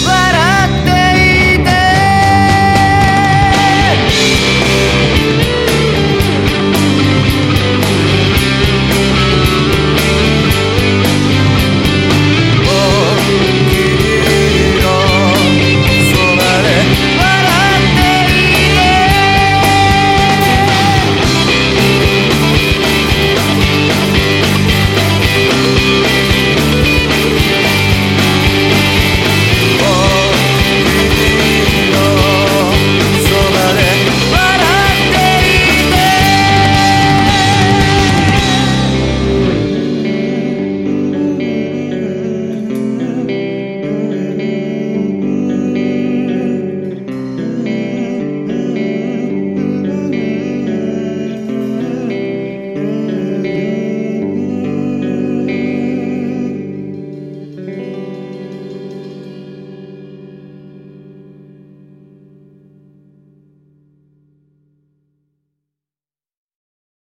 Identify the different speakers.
Speaker 1: But